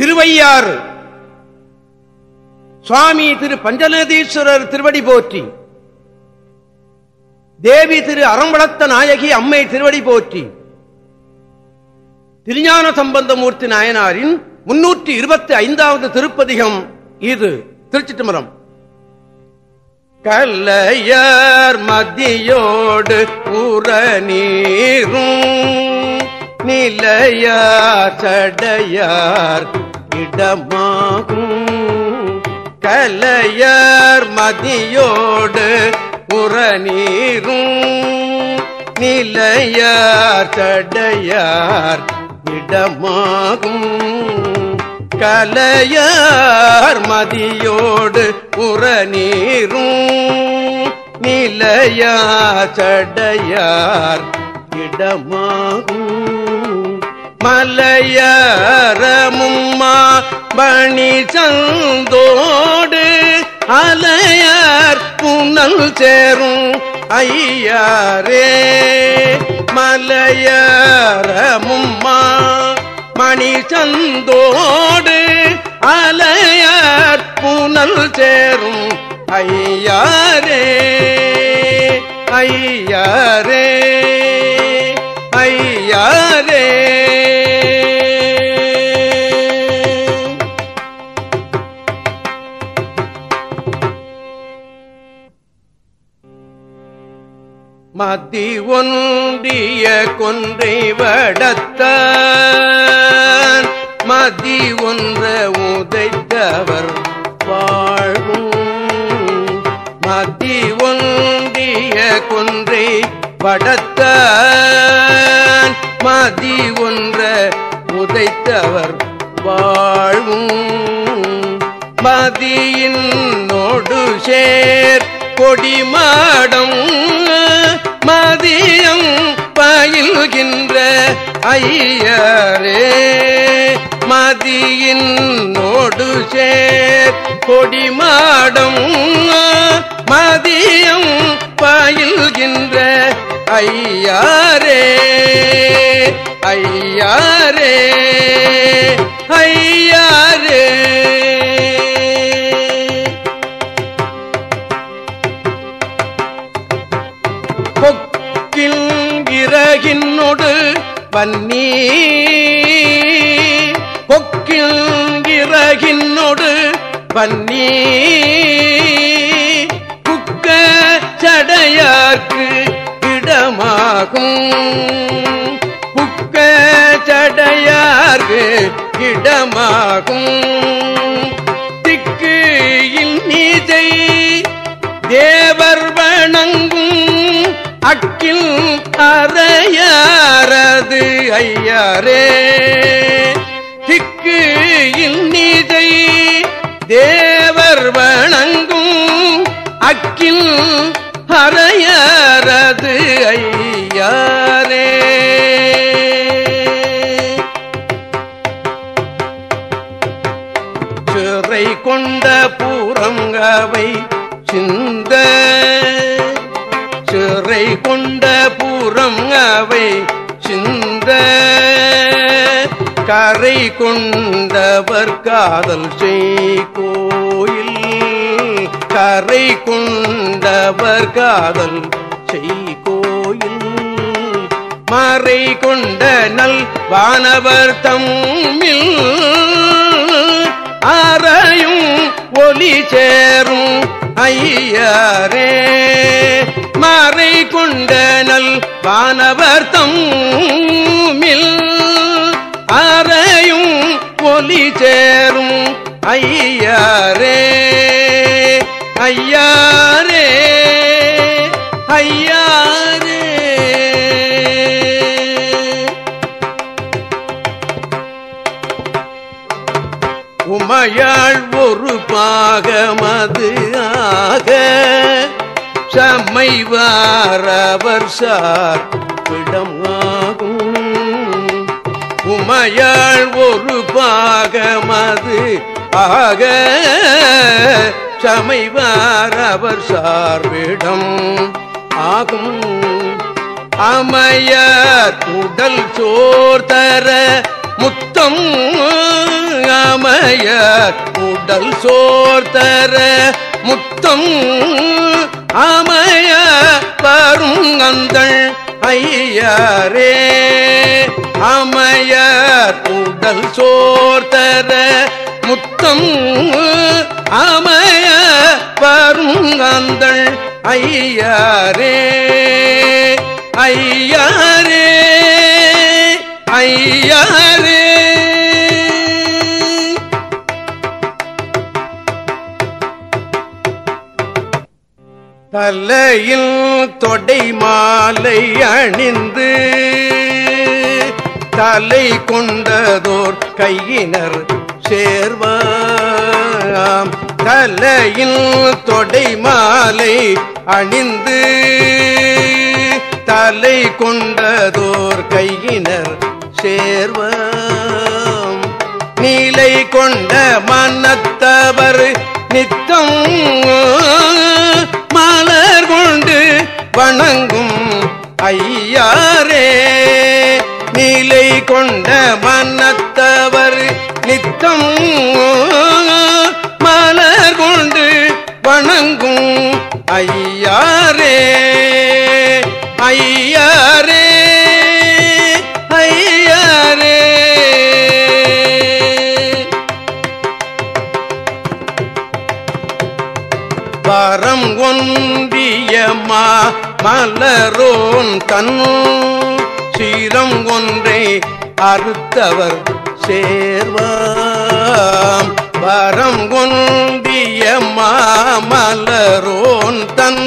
திருவையாறு. சுவாமி திரு பஞ்சநதீஸ்வரர் திருவடி போற்றி. தேவி திரு அறம்பளத்த நாயகி அம்மை திருவடி போற்றி. திருஞான சம்பந்தமூர்த்தி நாயனாரின் முன்னூற்றி இருபத்தி ஐந்தாவது திருப்பதிகம் இது திருச்சிட்டுமரம் கல்லையர் மதியோடு உற நீரும் நிலையார் சடையார் இடமாகும் கலையர் மதியோடு உற நிலையார் தடையார் இடமாகும். கலையார் மதியோடு உற நிலையார் தடையார் இடமாகும். மலையரமும் பணி சந்தோடு அலையார் புனல் சேரும் ஐயாரே. மலையரமும்மா மணி சந்தோடு அலையார் புனல் சேரும் ஐயாரே. ஐயாரே ஐயாரே. ஒன்றை வடத்த மதி ஒன்ற உதைத்தவர் வாழ்வும். மதி ஒன்றிய கொன்றை வடத்த மதி ஒன்ற உதைத்தவர் வாழ்வும். மதியின் நோடு சேர் கொடிமாடம் கொடிமாடம் மதியம் பயில்கின்ற ஐயாரே ஐயாரே ஐயாரே. கொக்கில் இறகினொடு வன்னி கொக்கில் இறகினொடு வன்னி குக்க சடையார்க்கு இடமாகும். புக்க சடையார்க்கு இடமாகும். திக்கு இன்னிசை தேவர் வணங்கும். அக்கில் அறையாரது ஐயாரே. அக்கில் அறையறது ஐயாரே சிறை கொண்ட பூரங்கவை சிந்த சிறை கொண்ட பூரங்கவை சிந்த கரை கொண்டவர் காதல் செய்கோ கரை கொண்டவர் காதல் செய் கோயில் மறை கொண்ட நல் வானவர் தம்மில் அறையும் ஒலி சேரும் ஐயரே. மறை கொண்ட நல் வானவர் தம்மில் அறையும் ஒலி சேரும் ஐயரே. ஐயாரே ஐயாரே. உமையாள் ஒரு பாகமது ஆக சம்மைவாரவர் சார் விடமாகும் உமையாள் ஒரு பாகமது ஆக சமைவார் அவர் சார்பிடம். ஆகும் அமையார் உடல் சோர் தர முத்தம். உடல் சோர் தர முத்தம். அமைய வரும் அந்தள் ஐயரே. அமையர் உடல் சோர் தர முத்தம். அமைய வரும் ஐயாரே ஐயாரே ஐயாரே. தலையில் தொடை மாலை அணிந்து தலை கொண்டதோர் கையினர் சேர்வார். தலையில் தொடை மாலை அணிந்து தலை கொண்டதோர் கையினர் சேர்வம். நீலை கொண்ட மன்னத்தவர் நித்தம் மலர் கொண்டு வணங்கும் ஐயாரே. நீலை கொண்ட மன்னத்தவர் நித்தம் ஐயாரே ஐயாரே ஐயாரே. பரம் ஒன்றியமா மலரோன் தன் சீரம் ஒன்றை அறுத்தவர் சேர்வாம். வரம் ஒன்றியமா மலரோன் தன்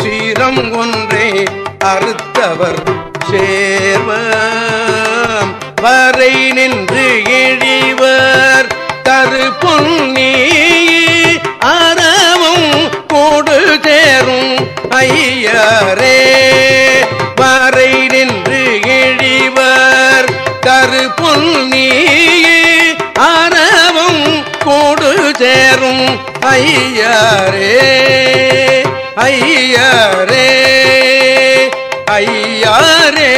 சீரம் ஒன்றை அறுத்தவர் சேர்வம். வரை நின்று இழிவர் தரு பொன்னி அறவும் கூடு சேரும் ஐயரே. வரை நின்று இழிவர் தரு பொன்னி ஐயரே ஐயரே ஐயரே.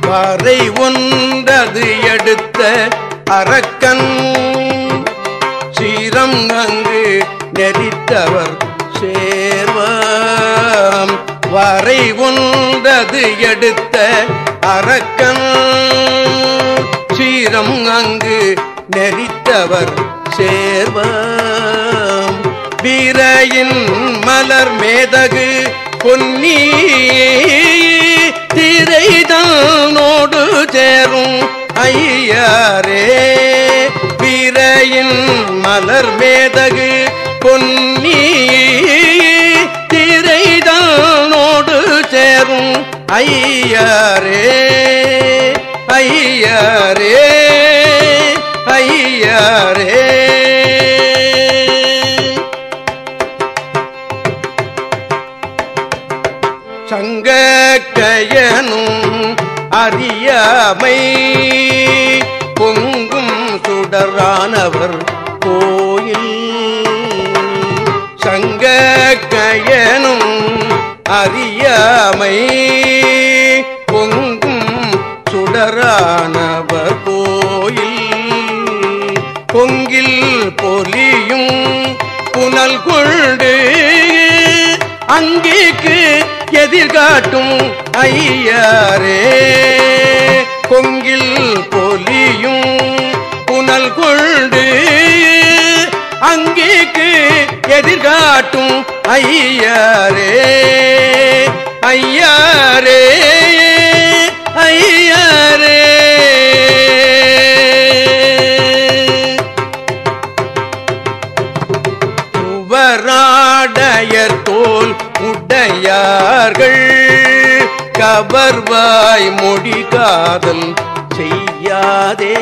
பறை ஒன்றது எடுத்த அரக்கன் சீரம் நங்கு நெறித்தவர் சேர்வாம். வரை ஒன்றது எடுத்த அரக்கன் சீரம் அங்கு நெறித்தவர் சேர்வாம் வீரையின் மலர் மேதகு பொன்னி திரைதானோடு சேரும் ஐயாரே. வீரையின் மலர் மேதகு பொன்னி திரைதானோடு சேரும் ஐயாரே. ஐயாரே. சங்கக்கயனும் அறியாமை பொங்கும் சுடரானவர் கோயில். பொங்கில் பொலியும் புனல் கொண்டு அங்கேக்கு எதிர்காட்டும் ஐயாரே. கொங்கில் பொலியும் புனல் கொண்டு அங்கேக்கு எதிர்காட்டும் ஐயரே ஐயரே ஐயரே. சுவராடையர் தோல் உடையார்கள் கவர்வாய் மொழி காதல் செய்யாதே.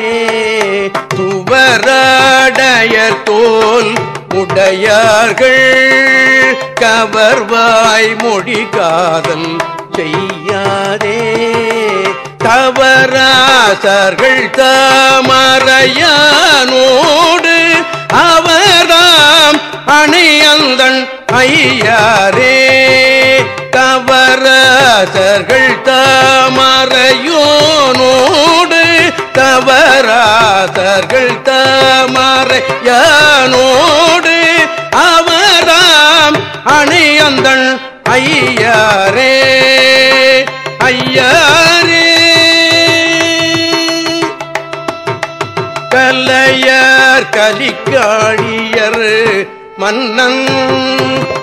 சுவராடையர் தோல் உடையார்கள். கவர்வாய் மொழி காதல் செய்யாதே. தவராசர்கள் தாமரையானோடு அவராம் அணையந்தன் ஐயாரே. தவராசர்கள் தவறர்கள் தவறாதர்கள் தாமரையானோடு அவராம் அணியந்தன் ஐயாரே ஐயாரே. கல்லையார் கலிக்காழியர் மன்னன்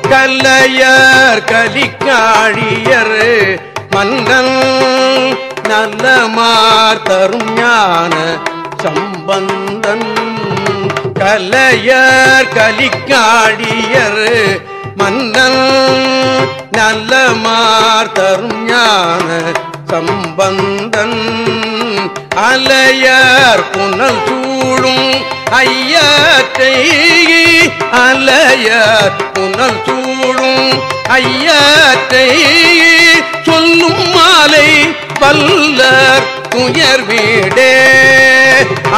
கல்லையார் கலிக்காழியர் மன்னன். நல்லமார் தரும் ஞான சம்பந்தன். கலையர் கலிக்காடியர் மன்னன். நல்லமார் தரும் ஞான சம்பந்தன். அலையர் புனல் சூடும் ஐயத்தை அலையர் புனல் சூடும் ஐயத்தை. சொல்லும் மாலை பல்லர் துயர் வீடே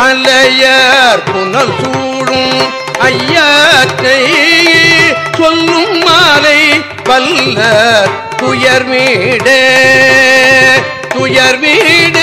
அலையர் புனல் சூடும் ஐயத்தை சொல்லும் மாலை பல்லர் துயர் வீடே துயர் வீடு.